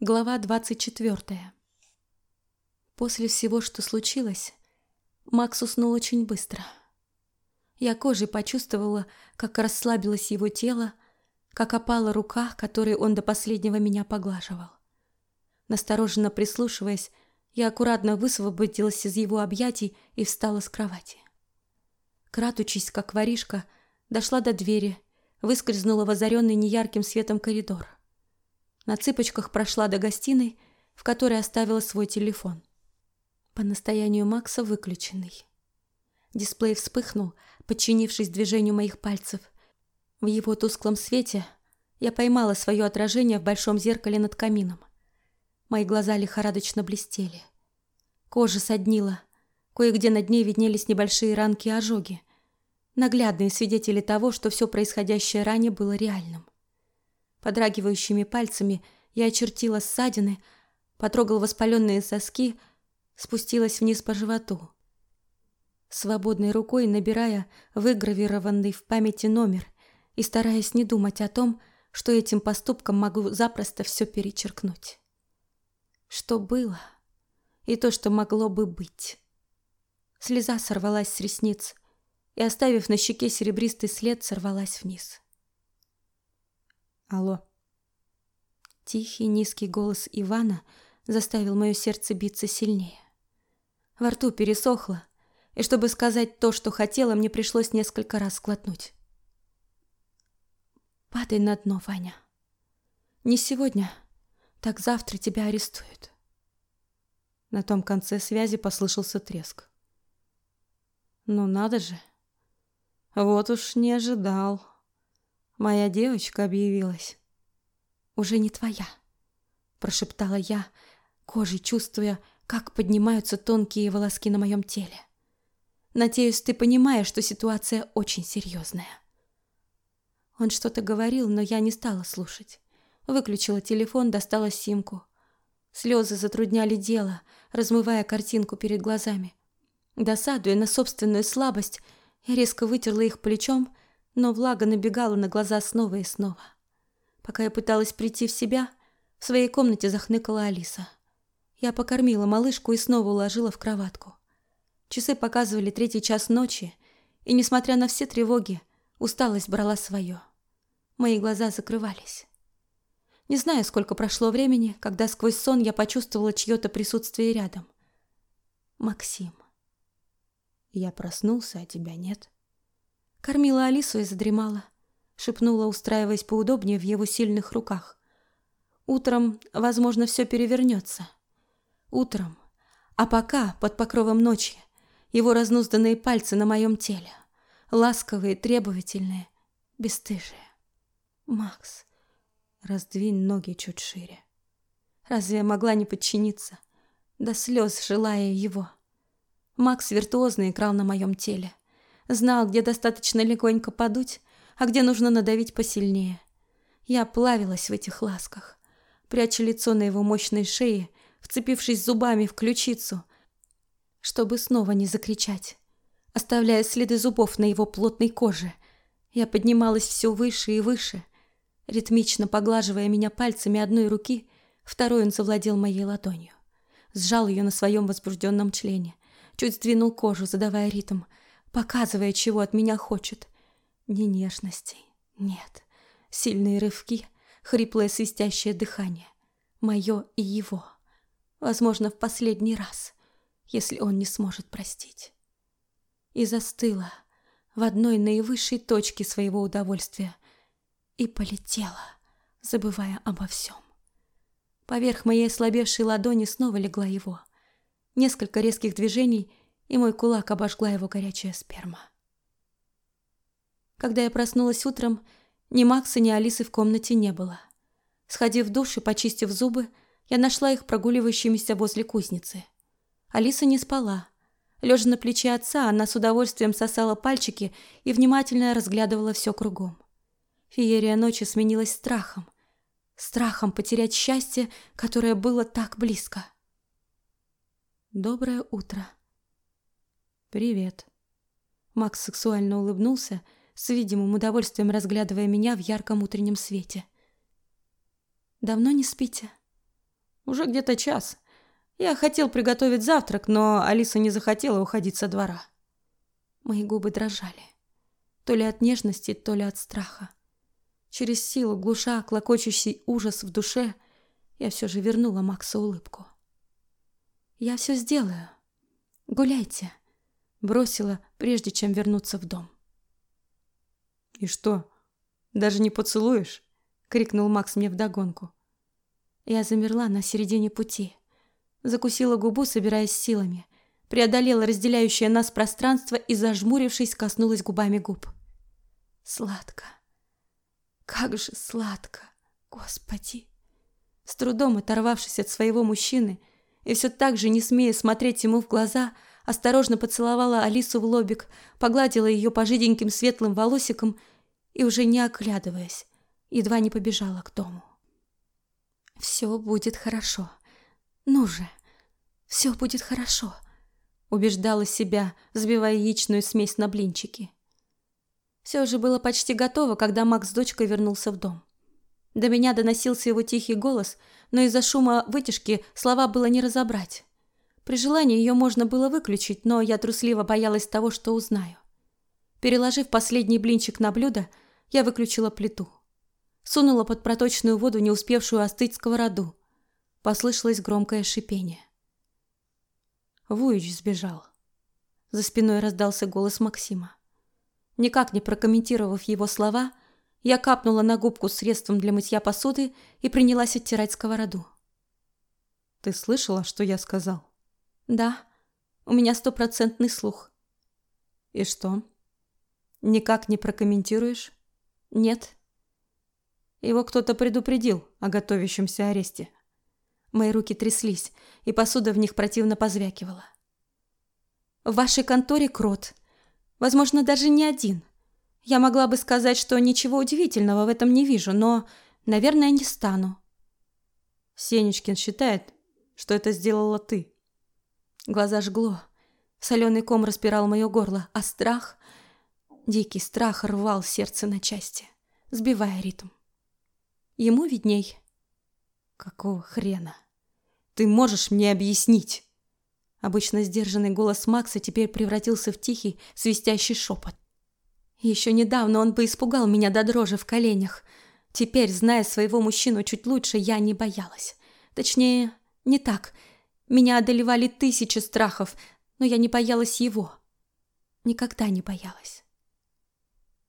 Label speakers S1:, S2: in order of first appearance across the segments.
S1: Глава 24. После всего, что случилось, Макс уснул очень быстро. Я кожей почувствовала, как расслабилось его тело, как опала рука, которой он до последнего меня поглаживал. Настороженно прислушиваясь, я аккуратно высвободилась из его объятий и встала с кровати. Кратучись, как воришка, дошла до двери, выскользнула в озаренный неярким светом коридор. На цыпочках прошла до гостиной, в которой оставила свой телефон. По настоянию Макса выключенный. Дисплей вспыхнул, подчинившись движению моих пальцев. В его тусклом свете я поймала свое отражение в большом зеркале над камином. Мои глаза лихорадочно блестели. Кожа соднила. Кое-где над ней виднелись небольшие ранки и ожоги. Наглядные свидетели того, что все происходящее ранее было реальным. Подрагивающими пальцами я очертила ссадины, потрогал воспаленные соски, спустилась вниз по животу. Свободной рукой набирая выгравированный в памяти номер и стараясь не думать о том, что этим поступком могу запросто все перечеркнуть. Что было и то, что могло бы быть. Слеза сорвалась с ресниц и, оставив на щеке серебристый след, сорвалась вниз. Алло. Тихий, низкий голос Ивана заставил мое сердце биться сильнее. Во рту пересохло, и чтобы сказать то, что хотела, мне пришлось несколько раз сглотнуть. Падай на дно, Ваня. Не сегодня, так завтра тебя арестуют. На том конце связи послышался треск. Ну надо же. Вот уж не ожидал. Моя девочка объявилась. Уже не твоя, прошептала я, кожей чувствуя, как поднимаются тонкие волоски на моем теле. Надеюсь, ты понимаешь, что ситуация очень серьезная. Он что-то говорил, но я не стала слушать. Выключила телефон, достала симку. Слезы затрудняли дело, размывая картинку перед глазами. Досадуя на собственную слабость, я резко вытерла их плечом но влага набегала на глаза снова и снова. Пока я пыталась прийти в себя, в своей комнате захныкала Алиса. Я покормила малышку и снова уложила в кроватку. Часы показывали третий час ночи, и, несмотря на все тревоги, усталость брала свое. Мои глаза закрывались. Не знаю, сколько прошло времени, когда сквозь сон я почувствовала чье-то присутствие рядом. Максим. Я проснулся, а тебя нет. Кормила Алису и задремала. Шепнула, устраиваясь поудобнее в его сильных руках. Утром, возможно, все перевернется. Утром. А пока, под покровом ночи, его разнузданные пальцы на моем теле. Ласковые, требовательные, бесстыжие. Макс, раздвинь ноги чуть шире. Разве я могла не подчиниться? До слез желая его. Макс виртуозно играл на моем теле. Знал, где достаточно легонько подуть, а где нужно надавить посильнее. Я плавилась в этих ласках, пряча лицо на его мощной шее, вцепившись зубами в ключицу, чтобы снова не закричать. Оставляя следы зубов на его плотной коже, я поднималась все выше и выше, ритмично поглаживая меня пальцами одной руки, второй он завладел моей ладонью. Сжал ее на своем возбужденном члене, чуть сдвинул кожу, задавая ритм — показывая, чего от меня хочет. Ни нежностей, нет. Сильные рывки, хриплое свистящее дыхание. Мое и его. Возможно, в последний раз, если он не сможет простить. И застыла в одной наивысшей точке своего удовольствия и полетела, забывая обо всем. Поверх моей ослабевшей ладони снова легла его. Несколько резких движений — и мой кулак обожгла его горячая сперма. Когда я проснулась утром, ни Макса, ни Алисы в комнате не было. Сходив в душ и почистив зубы, я нашла их прогуливающимися возле кузницы. Алиса не спала. Лежа на плече отца, она с удовольствием сосала пальчики и внимательно разглядывала все кругом. Феерия ночи сменилась страхом. Страхом потерять счастье, которое было так близко. Доброе утро. «Привет». Макс сексуально улыбнулся, с видимым удовольствием разглядывая меня в ярком утреннем свете. «Давно не спите?» Уже где-то час. Я хотел приготовить завтрак, но Алиса не захотела уходить со двора. Мои губы дрожали. То ли от нежности, то ли от страха. Через силу, глуша клокочущий ужас в душе, я все же вернула Максу улыбку. «Я все сделаю. Гуляйте», — бросила, прежде чем вернуться в дом.
S2: «И что, даже не поцелуешь?» — крикнул Макс мне вдогонку.
S1: Я замерла на середине пути. Закусила губу, собираясь силами. Преодолела разделяющее нас пространство и, зажмурившись, коснулась губами губ. Сладко. Как же сладко. Господи. С трудом оторвавшись от своего мужчины и все так же не смея смотреть ему в глаза, осторожно поцеловала Алису в лобик, погладила ее по жиденьким светлым волосикам и, уже не оглядываясь, едва не побежала к дому. «Все будет хорошо. Ну же, все будет хорошо», — убеждала себя, взбивая яичную смесь на блинчики. Все же было почти готово, когда Макс с дочкой вернулся в дом. До меня доносился его тихий голос, но из-за шума вытяжки слова было не разобрать. При желании ее можно было выключить, но я трусливо боялась того, что узнаю. Переложив последний блинчик на блюдо, я выключила плиту. Сунула под проточную воду не успевшую остыть сковороду. Послышалось громкое шипение. Вуич сбежал. За спиной раздался голос Максима. Никак не прокомментировав его слова, я капнула на губку средством для мытья посуды и принялась оттирать сковороду.
S2: «Ты слышала, что я сказал?»
S1: «Да, у меня стопроцентный слух».
S2: «И что? Никак не прокомментируешь?»
S1: «Нет».
S2: Его кто-то предупредил о готовящемся аресте.
S1: Мои руки тряслись, и посуда в них противно позвякивала. В вашей конторе крот. Возможно, даже не один. Я могла бы сказать, что ничего удивительного в этом не вижу, но, наверное, не стану.
S2: Сенечкин считает, что это сделала ты.
S1: Глаза жгло. Соленый ком распирал мое горло, а страх... Дикий страх рвал сердце на части, сбивая ритм. Ему видней.
S2: Какого хрена? Ты можешь мне объяснить?
S1: Обычно сдержанный голос Макса теперь превратился в тихий, свистящий шепот. Еще недавно он бы испугал меня до дрожи в коленях. Теперь, зная своего мужчину чуть лучше, я не боялась. Точнее, не так. Меня одолевали тысячи страхов, но я не боялась его. Никогда не боялась.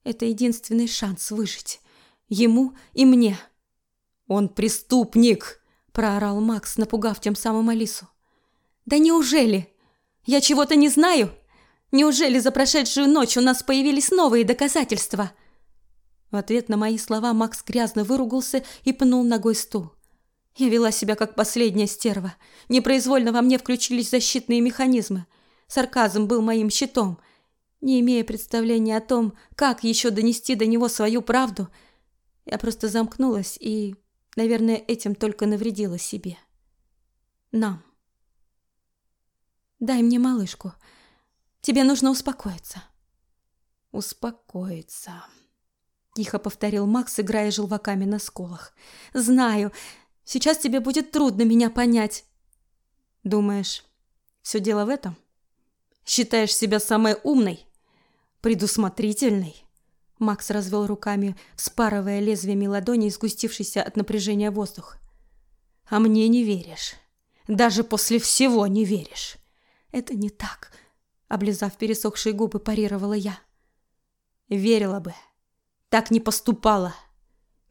S1: Это единственный шанс выжить. Ему и мне.
S2: «Он преступник!» – проорал Макс, напугав тем самым Алису.
S1: «Да неужели? Я чего-то не знаю? Неужели за прошедшую ночь у нас появились новые доказательства?» В ответ на мои слова Макс грязно выругался и пнул ногой стул. Я вела себя как последняя стерва. Непроизвольно во мне включились защитные механизмы. Сарказм был моим щитом. Не имея представления о том, как еще донести до него свою правду, я просто замкнулась и Наверное, этим только навредила себе. Нам. Дай мне малышку. Тебе нужно успокоиться.
S2: Успокоиться.
S1: Тихо повторил Макс, играя желваками на сколах. Знаю. Сейчас тебе будет трудно меня понять.
S2: Думаешь, все дело в этом? Считаешь себя самой умной? Предусмотрительной?
S1: Макс развел руками, спарывая лезвиями ладоней сгустившийся от напряжения воздух.
S2: «А мне не веришь. Даже после всего не веришь».
S1: «Это не так», — облизав пересохшие губы, парировала я.
S2: «Верила бы. Так не поступала.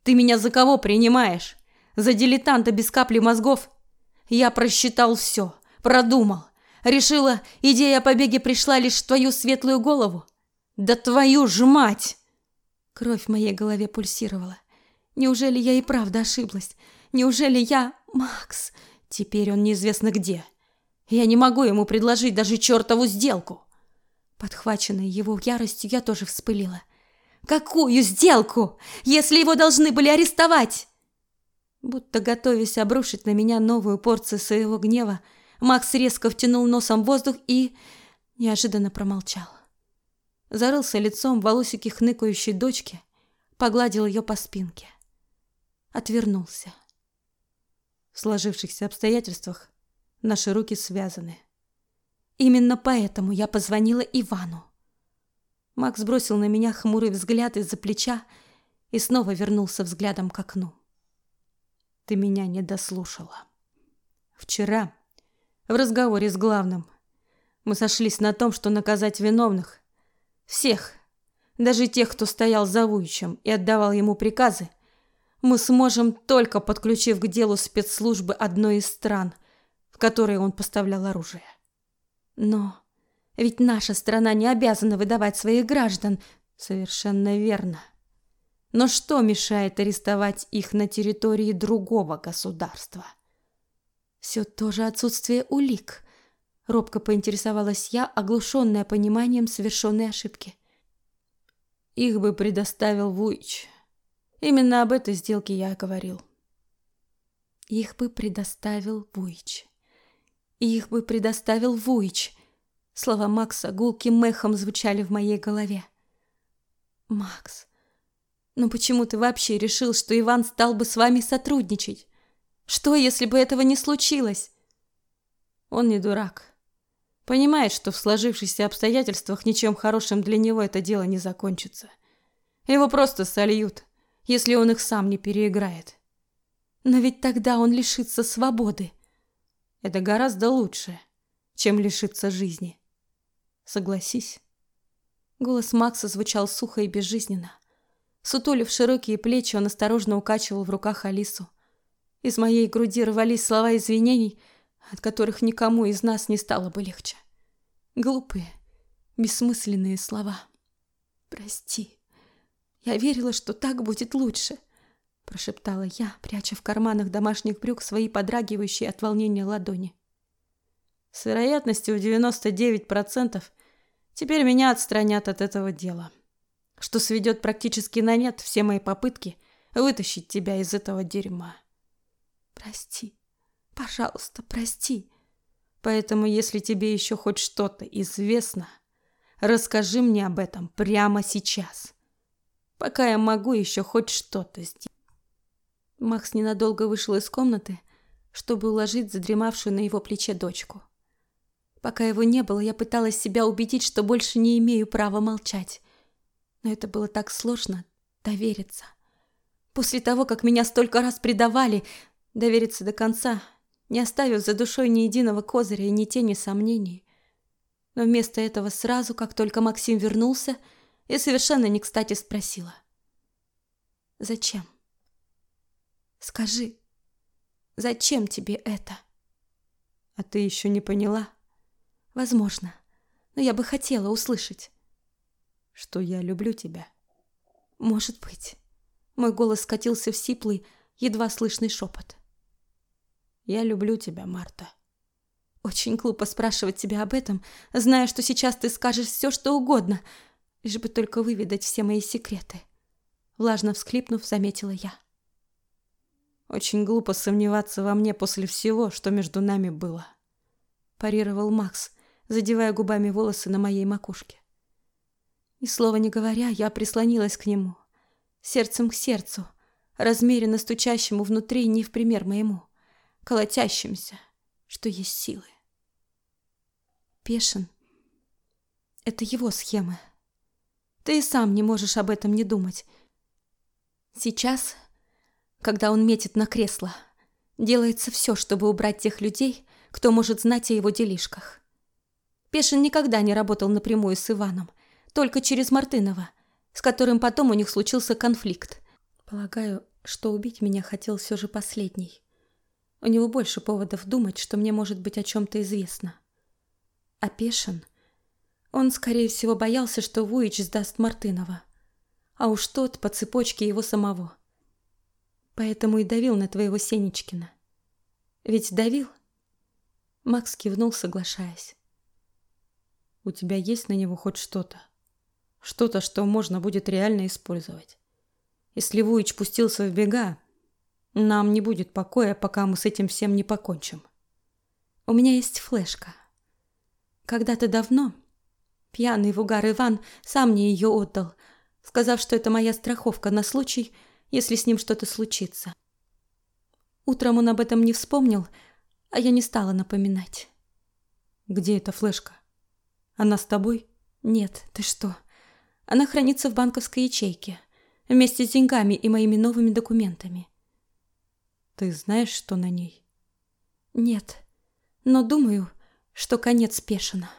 S2: Ты меня за кого принимаешь? За дилетанта без капли мозгов? Я просчитал все, продумал. Решила, идея о побеге пришла лишь в твою светлую голову? Да твою ж мать!»
S1: Кровь в моей голове пульсировала. Неужели я и правда ошиблась? Неужели я... Макс... Теперь он неизвестно где. Я не могу ему предложить даже чертову сделку. Подхваченная его яростью, я тоже вспылила. Какую сделку, если его должны были арестовать? Будто готовясь обрушить на меня новую порцию своего гнева, Макс резко втянул носом воздух и неожиданно промолчал зарылся лицом в волосики хныкающей дочки, погладил ее по спинке. Отвернулся. В сложившихся обстоятельствах наши руки связаны. Именно поэтому я позвонила Ивану. Макс бросил на меня хмурый взгляд из-за плеча и снова вернулся взглядом к окну. Ты меня не дослушала. Вчера в разговоре с главным мы сошлись на том, что наказать виновных всех, даже тех, кто стоял за Вуичем и отдавал ему приказы, мы сможем только подключив к делу спецслужбы одной из стран, в которые он поставлял оружие. Но ведь наша страна не обязана выдавать своих граждан. Совершенно верно. Но что мешает арестовать их на территории другого государства? Все то же отсутствие улик. Робко поинтересовалась я, оглушенная пониманием совершенной ошибки. Их бы предоставил Вуич. Именно об этой сделке я говорил. Их бы предоставил Вуич. Их бы предоставил Вуич. Слова Макса гулким мехом звучали в моей голове. Макс, ну почему ты вообще решил, что Иван стал бы с вами сотрудничать? Что, если бы этого не случилось? Он не дурак. Понимает, что в сложившихся обстоятельствах ничем хорошим для него это дело не закончится. Его просто сольют, если он их сам не переиграет. Но ведь тогда он лишится свободы. Это гораздо лучше, чем лишиться жизни. Согласись. Голос Макса звучал сухо и безжизненно. Сутулив широкие плечи, он осторожно укачивал в руках Алису. Из моей груди рвались слова извинений – от которых никому из нас не стало бы легче. Глупые, бессмысленные слова. «Прости. Я верила, что так будет лучше», – прошептала я, пряча в карманах домашних брюк свои подрагивающие от волнения ладони. «С вероятностью в 99% теперь меня отстранят от этого дела, что сведет практически на нет все мои попытки вытащить тебя из этого дерьма». «Прости», Пожалуйста, прости. Поэтому, если тебе еще хоть что-то известно, расскажи мне об этом прямо сейчас, пока я могу еще хоть что-то сделать. Макс ненадолго вышел из комнаты, чтобы уложить задремавшую на его плече дочку. Пока его не было, я пыталась себя убедить, что больше не имею права молчать. Но это было так сложно довериться. После того, как меня столько раз предавали, довериться до конца не оставив за душой ни единого козыря и ни тени сомнений. Но вместо этого сразу, как только Максим вернулся, я совершенно не кстати спросила. «Зачем? Скажи, зачем тебе это?» «А ты еще не поняла?» «Возможно, но я бы хотела услышать». «Что я люблю тебя?» «Может быть». Мой голос скатился в сиплый, едва слышный шепот. Я люблю тебя, Марта. Очень глупо спрашивать тебя об этом, зная, что сейчас ты скажешь все, что угодно, лишь бы только выведать все мои секреты. Влажно всхлипнув, заметила я. Очень глупо сомневаться во мне после всего, что между нами было. Парировал Макс, задевая губами волосы на моей макушке. И слова не говоря, я прислонилась к нему, сердцем к сердцу, размеренно стучащему внутри не в пример моему колотящимся, что есть силы. Пешин — это его схемы. Ты и сам не можешь об этом не думать. Сейчас, когда он метит на кресло, делается все, чтобы убрать тех людей, кто может знать о его делишках. Пешин никогда не работал напрямую с Иваном, только через Мартынова, с которым потом у них случился конфликт. Полагаю, что убить меня хотел все же последний. У него больше поводов думать, что мне может быть о чем-то известно. Опешен. Он, скорее всего, боялся, что Вуич сдаст Мартынова. А уж тот по цепочке его самого. Поэтому и давил на твоего Сенечкина. Ведь давил? Макс кивнул, соглашаясь. У тебя есть на него хоть что-то? Что-то, что можно будет реально использовать. Если Вуич пустился в бега, нам не будет покоя, пока мы с этим всем не покончим. У меня есть флешка. Когда-то давно пьяный в угар Иван сам мне ее отдал, сказав, что это моя страховка на случай, если с ним что-то случится. Утром он об этом не вспомнил, а я не стала напоминать.
S2: Где эта флешка? Она с тобой?
S1: Нет, ты что? Она хранится в банковской ячейке, вместе с деньгами и моими новыми документами.
S2: Ты знаешь, что на ней?
S1: Нет, но думаю, что конец Пешина.